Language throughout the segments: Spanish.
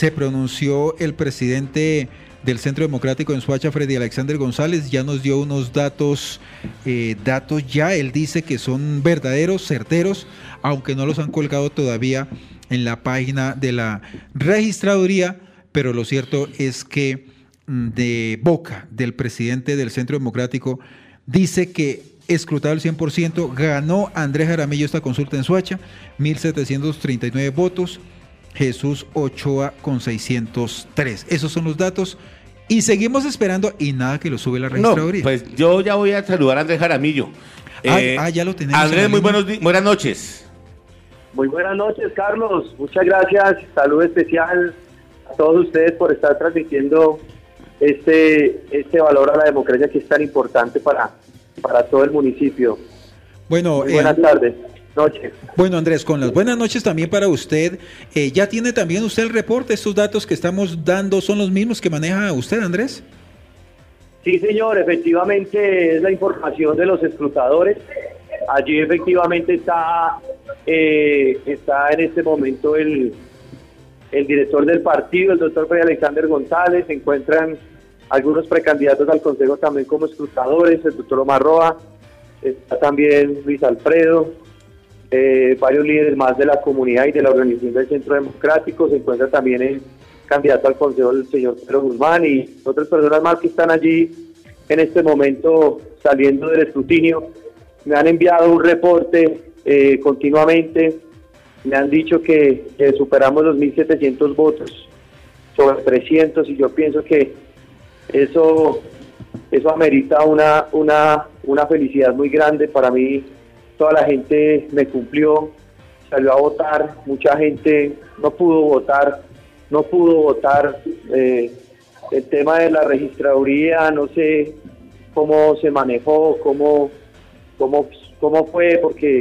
se pronunció el presidente del Centro Democrático en Suacha, Freddy Alexander González, ya nos dio unos datos, eh, datos ya, él dice que son verdaderos, certeros, aunque no los han colgado todavía en la página de la registraduría, pero lo cierto es que mm, de boca del presidente del Centro Democrático dice que escrutado el 100%, ganó Andrés Jaramillo esta consulta en Suacha, 1.739 votos, Jesús Ochoa con 603. Esos son los datos. Y seguimos esperando y nada que lo sube la registraduría. pues yo ya voy a saludar a Andrés Jaramillo. Ah, eh, ah ya lo tenemos. Andrés, muy buenos buenas noches. Muy buenas noches, Carlos. Muchas gracias. Salud especial a todos ustedes por estar transmitiendo este, este valor a la democracia que es tan importante para, para todo el municipio. Bueno, buenas eh, tardes. Noches. Bueno, Andrés, con las buenas noches también para usted. Eh, ¿Ya tiene también usted el reporte? ¿Estos datos que estamos dando son los mismos que maneja usted, Andrés? Sí, señor, efectivamente es la información de los escrutadores. Allí efectivamente está, eh, está en este momento el, el director del partido, el doctor Freddy Alexander González, se encuentran algunos precandidatos al Consejo también como escrutadores, el doctor Omar Roa, está también Luis Alfredo, eh, varios líderes más de la comunidad y de la organización del Centro Democrático, se encuentra también el candidato al Consejo el señor Pedro Guzmán y otras personas más que están allí en este momento saliendo del escrutinio. Me han enviado un reporte eh, continuamente, me han dicho que, superamos los 1.700 votos sobre 300 y yo pienso que eso, eso amerita una, una, una felicidad muy grande para mí toda la gente me cumplió, salió a votar, mucha gente no pudo votar, no pudo votar. Eh, el tema de la registraduría, no sé cómo se manejó, cómo, cómo, cómo fue, porque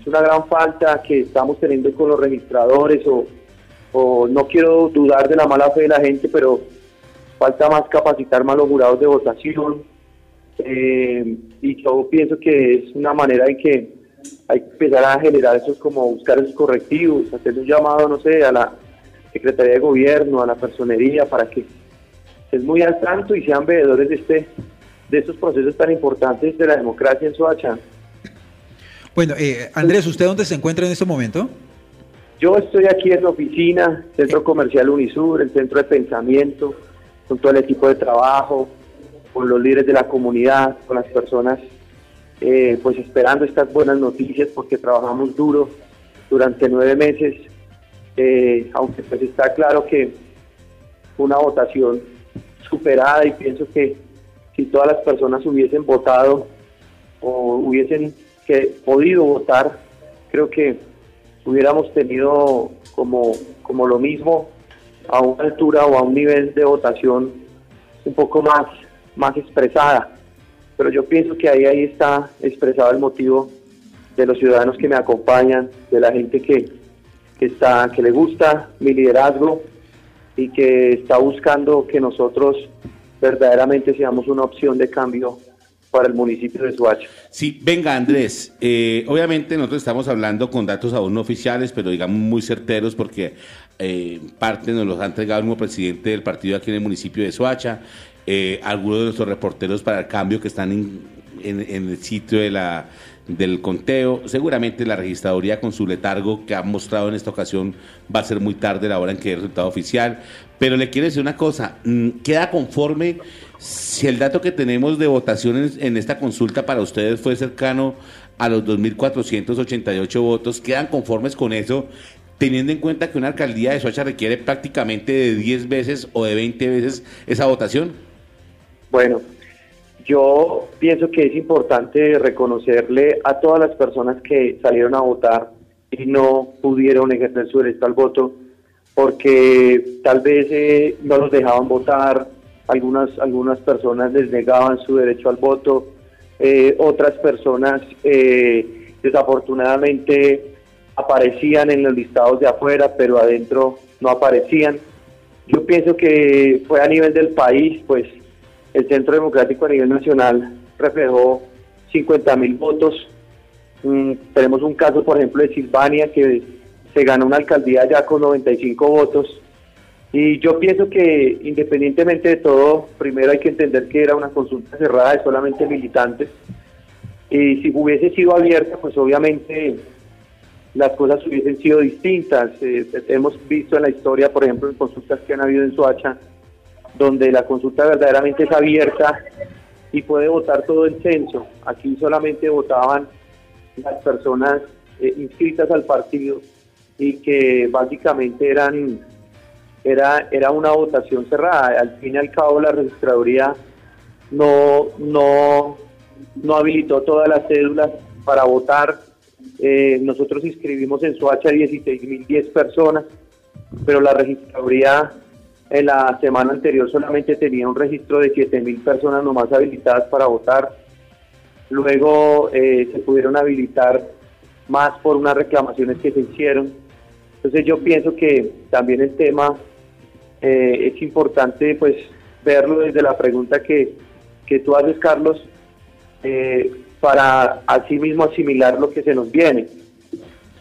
es una gran falta que estamos teniendo con los registradores o, o no quiero dudar de la mala fe de la gente, pero falta más capacitar más los jurados de votación, eh, y yo pienso que es una manera en que hay que empezar a generar esos, como buscar esos correctivos, hacer un llamado, no sé, a la Secretaría de Gobierno, a la personería, para que estén muy al tanto y sean veedores de, este, de estos procesos tan importantes de la democracia en Soacha. Bueno, eh, Andrés, ¿usted dónde se encuentra en este momento? Yo estoy aquí en la oficina, Centro Comercial Unisur, el centro de pensamiento, con todo el equipo de trabajo, con los líderes de la comunidad, con las personas, eh, pues esperando estas buenas noticias porque trabajamos duro durante nueve meses, eh, aunque pues está claro que una votación superada y pienso que si todas las personas hubiesen votado o hubiesen podido votar, creo que hubiéramos tenido como, como lo mismo a una altura o a un nivel de votación un poco más más expresada. Pero yo pienso que ahí, ahí está expresado el motivo de los ciudadanos que me acompañan, de la gente que, que, está, que le gusta mi liderazgo y que está buscando que nosotros verdaderamente seamos una opción de cambio para el municipio de Suacha. Sí, venga Andrés, eh, obviamente nosotros estamos hablando con datos aún no oficiales, pero digamos muy certeros porque eh, parte nos los ha entregado el nuevo presidente del partido aquí en el municipio de Suacha, eh, algunos de nuestros reporteros para el cambio que están en, el sitio de la, del conteo. Seguramente la registraduría con su letargo que ha mostrado en esta ocasión va a ser muy tarde la hora en que el resultado oficial. Pero le quiero decir una cosa, mm, ¿queda conforme si el dato que tenemos de votaciones en esta consulta para ustedes fue cercano a los 2.488 votos? ¿Quedan conformes con eso? Teniendo en cuenta que una alcaldía de Soacha requiere prácticamente de 10 veces o de 20 veces esa votación. Bueno, yo pienso que es importante reconocerle a todas las personas que salieron a votar y no pudieron ejercer su derecho al voto porque tal vez eh, no los dejaban votar, algunas, algunas personas les negaban su derecho al voto, eh, otras personas eh, desafortunadamente aparecían en los listados de afuera, pero adentro no aparecían. Yo pienso que fue a nivel del país, pues el Centro Democrático a nivel nacional reflejó 50 mil votos. Mm, tenemos un caso, por ejemplo, de Silvania, que se ganó una alcaldía ya con 95 votos. Y yo pienso que independientemente de todo, primero hay que entender que era una consulta cerrada de solamente militantes. Y si hubiese sido abierta, pues obviamente las cosas hubiesen sido distintas. Eh, hemos visto en la historia, por ejemplo, en consultas que han habido en Soacha, donde la consulta verdaderamente es abierta y puede votar todo el censo. Aquí solamente votaban las personas eh, inscritas al partido y que básicamente eran era, era una votación cerrada. Al fin y al cabo la registraduría no, no, no habilitó todas las cédulas para votar. Eh, nosotros inscribimos en Soacha 16.010 personas, pero la registraduría en la semana anterior solamente tenía un registro de 7.000 personas nomás habilitadas para votar. Luego eh, se pudieron habilitar más por unas reclamaciones que se hicieron. Entonces yo pienso que también el tema eh, es importante pues verlo desde la pregunta que, que tú haces, Carlos, eh, para así mismo asimilar lo que se nos viene.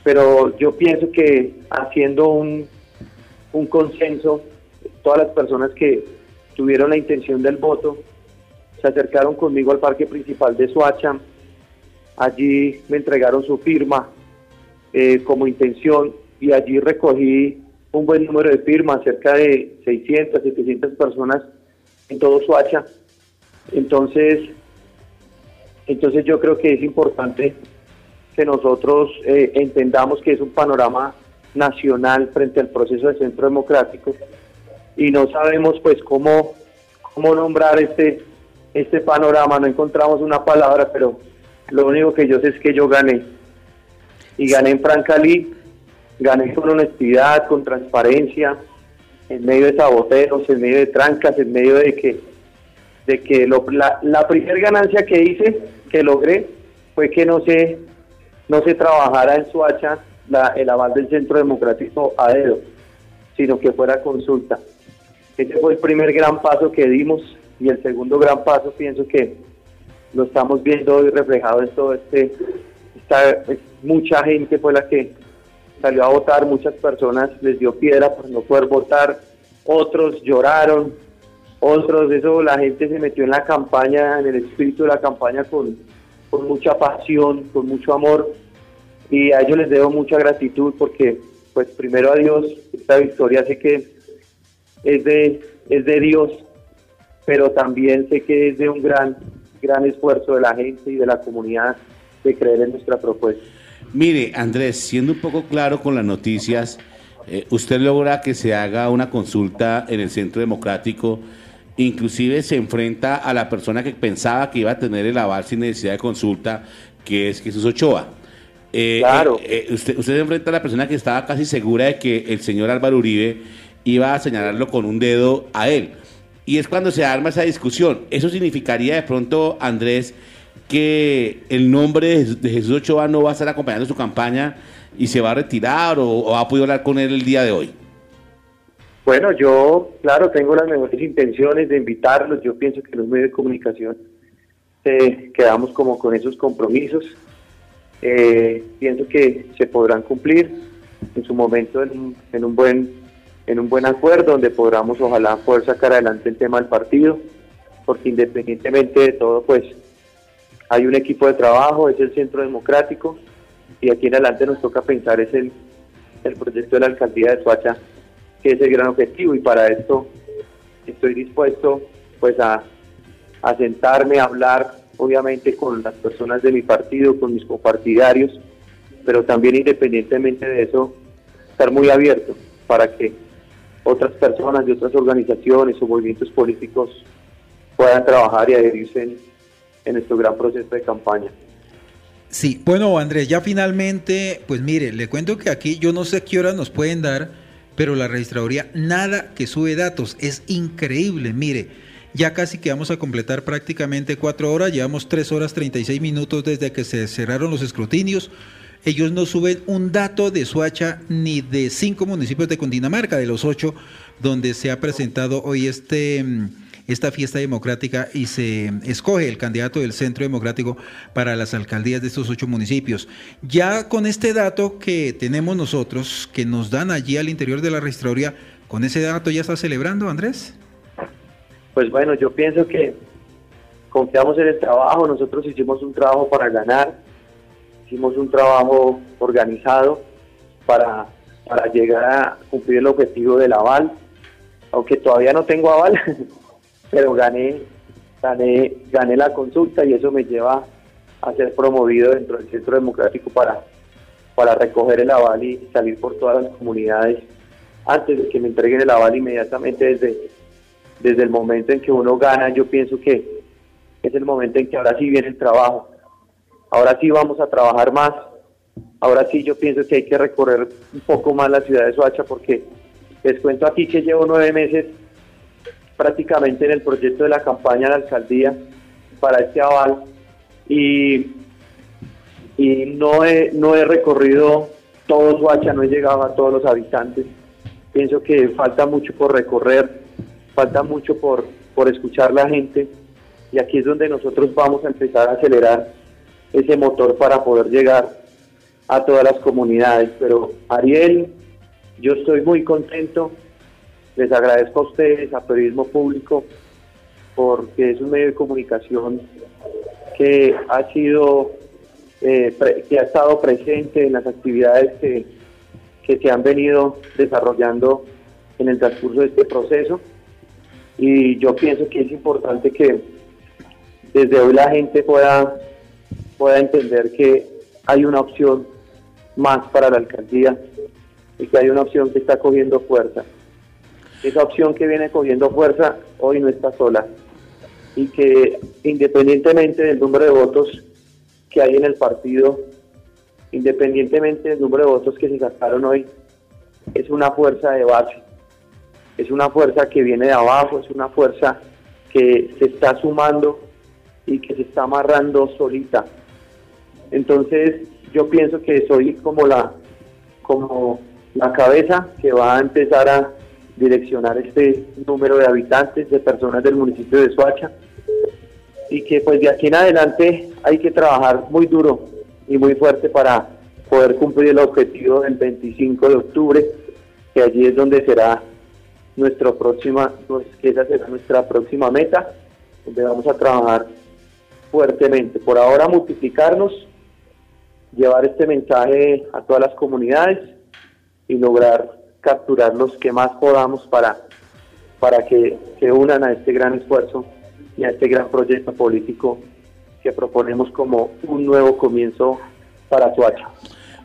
Pero yo pienso que haciendo un, un consenso, todas las personas que tuvieron la intención del voto se acercaron conmigo al parque principal de Soacha, allí me entregaron su firma eh, como intención y allí recogí un buen número de firmas, cerca de 600, 700 personas en todo Suacha. Entonces, entonces yo creo que es importante que nosotros eh, entendamos que es un panorama nacional frente al proceso de centro democrático y no sabemos pues cómo, cómo nombrar este, este panorama, no encontramos una palabra, pero lo único que yo sé es que yo gané. Y gané en Francalí gané con honestidad, con transparencia, en medio de saboteos, en medio de trancas, en medio de que, de que la, la primera ganancia que hice, que logré, fue que no se, no se trabajara en Suacha la, el aval del Centro Democrático a dedo, sino que fuera consulta. Ese fue el primer gran paso que dimos y el segundo gran paso pienso que lo estamos viendo hoy reflejado en todo este, esta, mucha gente fue la que salió a votar, muchas personas les dio piedra por no poder votar, otros lloraron, otros, eso la gente se metió en la campaña, en el espíritu de la campaña con, con mucha pasión, con mucho amor y a ellos les debo mucha gratitud porque pues primero a Dios esta victoria sé que es de, es de Dios, pero también sé que es de un gran, gran esfuerzo de la gente y de la comunidad de creer en nuestra propuesta. Mire, Andrés, siendo un poco claro con las noticias, eh, usted logra que se haga una consulta en el Centro Democrático, inclusive se enfrenta a la persona que pensaba que iba a tener el aval sin necesidad de consulta, que es Jesús Ochoa. Eh, claro. Eh, usted, usted se enfrenta a la persona que estaba casi segura de que el señor Álvaro Uribe iba a señalarlo con un dedo a él. Y es cuando se arma esa discusión. Eso significaría de pronto, Andrés, que el nombre de Jesús Ochoa no va a estar acompañando su campaña y se va a retirar o, ha podido hablar con él el día de hoy? Bueno, yo, claro, tengo las mejores intenciones de invitarlos. Yo pienso que los medios de comunicación eh, quedamos como con esos compromisos. Eh, pienso que se podrán cumplir en su momento en, en, un buen en un buen acuerdo donde podamos ojalá poder sacar adelante el tema del partido, porque independientemente de todo, pues hay un equipo de trabajo, es el centro democrático y aquí en adelante nos toca pensar es el, el proyecto de la alcaldía de Suacha, que es el gran objetivo y para esto estoy dispuesto pues a, a sentarme, a hablar obviamente con las personas de mi partido, con mis compartidarios, pero también independientemente de eso, estar muy abierto para que otras personas de otras organizaciones o movimientos políticos puedan trabajar y adherirse en, en nuestro gran proceso de campaña. Sí, bueno Andrés, ya finalmente, pues mire, le cuento que aquí yo no sé qué horas nos pueden dar, pero la registraduría nada que sube datos, es increíble, mire, ya casi que vamos a completar prácticamente cuatro horas, llevamos tres horas 36 minutos desde que se cerraron los escrutinios, ellos no suben un dato de Suacha ni de cinco municipios de Cundinamarca, de los ocho donde se ha presentado hoy este mm, esta fiesta democrática y se escoge el candidato del Centro Democrático para las alcaldías de estos ocho municipios. Ya con este dato que tenemos nosotros, que nos dan allí al interior de la registraduría, ¿Con ese dato ya está celebrando, Andrés? Pues bueno, yo pienso que confiamos en el trabajo, nosotros hicimos un trabajo para ganar, hicimos un trabajo organizado para, para llegar a cumplir el objetivo del aval, aunque todavía no tengo aval, pero gané, gané, gané la consulta y eso me lleva a ser promovido dentro del Centro Democrático para, para recoger el aval y salir por todas las comunidades antes de que me entreguen el aval inmediatamente desde, desde el momento en que uno gana, yo pienso que es el momento en que ahora sí viene el trabajo. Ahora sí vamos a trabajar más. Ahora sí yo pienso que hay que recorrer un poco más la ciudad de Soacha porque les cuento aquí que llevo nueve meses prácticamente en el proyecto de la campaña de la alcaldía para este aval y, y no, he, no he recorrido todo Soacha, no he llegado a todos los habitantes. Pienso que falta mucho por recorrer, falta mucho por, por escuchar la gente y aquí es donde nosotros vamos a empezar a acelerar ese motor para poder llegar a todas las comunidades. Pero Ariel, yo estoy muy contento, les agradezco a ustedes, a Periodismo Público, porque es un medio de comunicación que ha sido, eh, que ha estado presente en las actividades que, que se han venido desarrollando en el transcurso de este proceso. Y yo pienso que es importante que desde hoy la gente pueda, pueda entender que hay una opción más para la alcaldía y que hay una opción que está cogiendo fuerza. Esa opción que viene cogiendo fuerza hoy no está sola y que independientemente del número de votos que hay en el partido, independientemente del número de votos que se sacaron hoy, es una fuerza de base, es una fuerza que viene de abajo, es una fuerza que se está sumando y que se está amarrando solita. Entonces yo pienso que soy como la, como la cabeza que va a empezar a direccionar este número de habitantes, de personas del municipio de Soacha, y que pues de aquí en adelante hay que trabajar muy duro y muy fuerte para poder cumplir el objetivo del 25 de octubre, que allí es donde será nuestra próxima, pues, esa será nuestra próxima meta, donde vamos a trabajar fuertemente. Por ahora multiplicarnos, llevar este mensaje a todas las comunidades y lograr capturar los que más podamos para, para que se unan a este gran esfuerzo y a este gran proyecto político que proponemos como un nuevo comienzo para Suacha.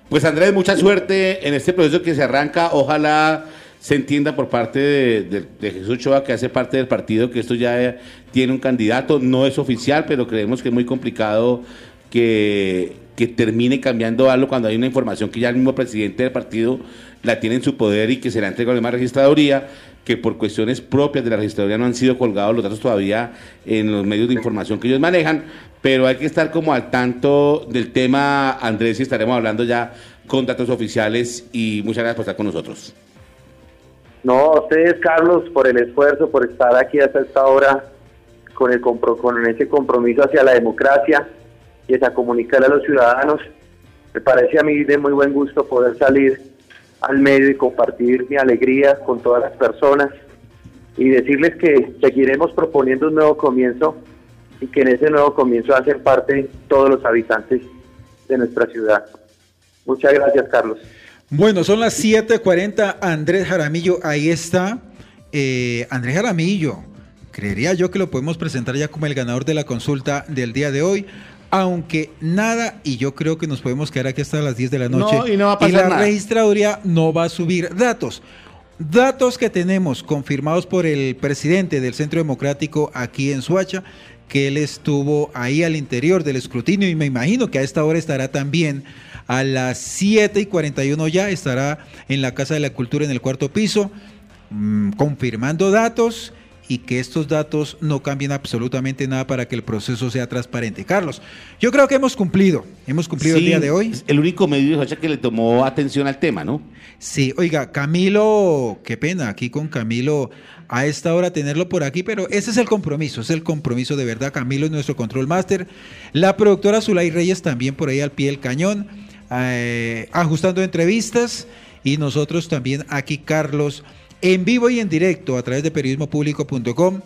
Pues Andrés, mucha suerte en este proceso que se arranca. Ojalá se entienda por parte de, Jesús Choa, que hace parte del partido, que esto ya tiene un candidato, no es oficial, pero creemos que es muy complicado que, que termine cambiando algo cuando hay una información que ya el mismo presidente del partido la tiene en su poder y que se la entrega a la misma registraduría, que por cuestiones propias de la registraduría no han sido colgados los datos todavía en los medios de información que ellos manejan, pero hay que estar como al tanto del tema, Andrés, y estaremos hablando ya con datos oficiales y muchas gracias por estar con nosotros. No, a ustedes, Carlos, por el esfuerzo, por estar aquí hasta esta hora con, el con ese compromiso hacia la democracia y hacia comunicar a los ciudadanos. Me parece a mí de muy buen gusto poder salir al medio y compartir mi alegría con todas las personas y decirles que seguiremos proponiendo un nuevo comienzo y que en ese nuevo comienzo hacen parte todos los habitantes de nuestra ciudad. Muchas gracias, Carlos. Bueno, son las 7:40. Andrés Jaramillo, ahí está. Eh, Andrés Jaramillo, creería yo que lo podemos presentar ya como el ganador de la consulta del día de hoy. Aunque nada, y yo creo que nos podemos quedar aquí hasta las 10 de la noche. y, no va a pasar la registraduría no va a subir datos. Datos que tenemos confirmados por el presidente del Centro Democrático aquí en Suacha, que él estuvo ahí al interior del escrutinio y me imagino que a esta hora estará también a las 7 y 41 ya estará en la Casa de la Cultura en el cuarto piso, mm, confirmando datos y que estos datos no cambien absolutamente nada para que el proceso sea transparente. Carlos, yo creo que hemos cumplido, hemos cumplido el día de hoy. El único medio de que le tomó atención al tema, ¿no? Sí, oiga, Camilo, qué pena aquí con Camilo a esta hora tenerlo por aquí, pero ese es el compromiso, es el compromiso de verdad. Camilo es nuestro control master. La productora Zulay Reyes también por ahí al pie del cañón. Eh, ajustando entrevistas y nosotros también aquí, Carlos, en vivo y en directo a través de periodismopublico.com.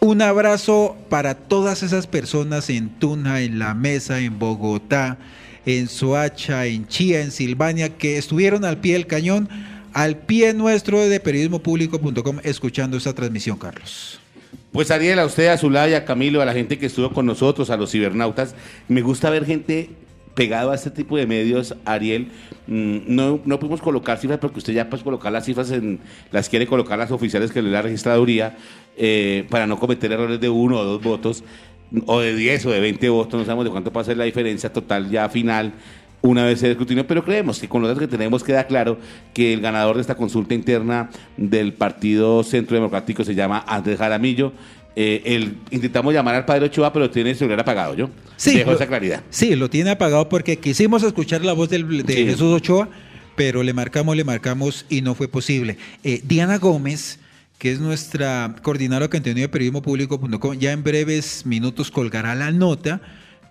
Un abrazo para todas esas personas en Tuna, en La Mesa, en Bogotá, en Soacha, en Chía, en Silvania, que estuvieron al pie del cañón, al pie nuestro de periodismopublico.com, escuchando esta transmisión, Carlos. Pues Ariel, a usted, a Zulaya, a Camilo, a la gente que estuvo con nosotros, a los cibernautas, me gusta ver gente pegado a este tipo de medios, Ariel, mm, no, no pudimos colocar cifras porque usted ya puede colocar las cifras en las quiere colocar las oficiales que le da la registraduría eh, para no cometer errores de uno o dos votos o de 10 o de 20 votos, no sabemos de cuánto pasa la diferencia total ya final una vez el escrutinio, pero creemos que con los datos que tenemos queda claro que el ganador de esta consulta interna del Partido Centro Democrático se llama Andrés Jaramillo. Eh, el, intentamos llamar al padre Ochoa, pero tiene el celular apagado, ¿yo? Sí, Dejo lo- esa claridad. Sí, lo tiene apagado porque quisimos escuchar la voz del- de Sí. Jesús Ochoa, pero le marcamos, le marcamos y no fue posible. Eh, Diana Gómez, que es nuestra coordinadora de contenido de periodismopublico.com, ya en breves minutos colgará la nota.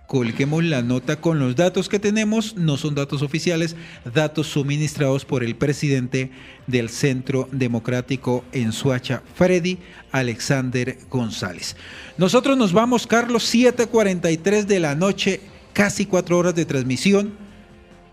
Colguemos la nota con los datos que tenemos, no son datos oficiales, datos suministrados por el presidente del Centro Democrático en Suacha, Freddy Alexander González. Nosotros nos vamos, Carlos, 7:43 de la noche, casi cuatro horas de transmisión.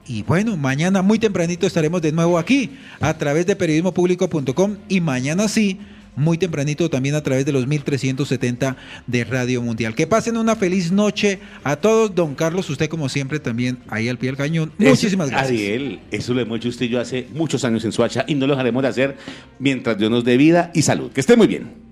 Y bueno, mañana muy tempranito estaremos de nuevo aquí a través de periodismopublico.com y mañana sí, muy tempranito también a través de los 1370 de Radio Mundial. Que pasen una feliz noche a todos. Don Carlos, usted como siempre también ahí al pie del cañón. Muchísimas gracias. Ariel, eso lo hemos hecho usted y yo hace muchos años en Suacha y no lo dejaremos de hacer mientras Dios nos dé vida y salud. Que esté muy bien.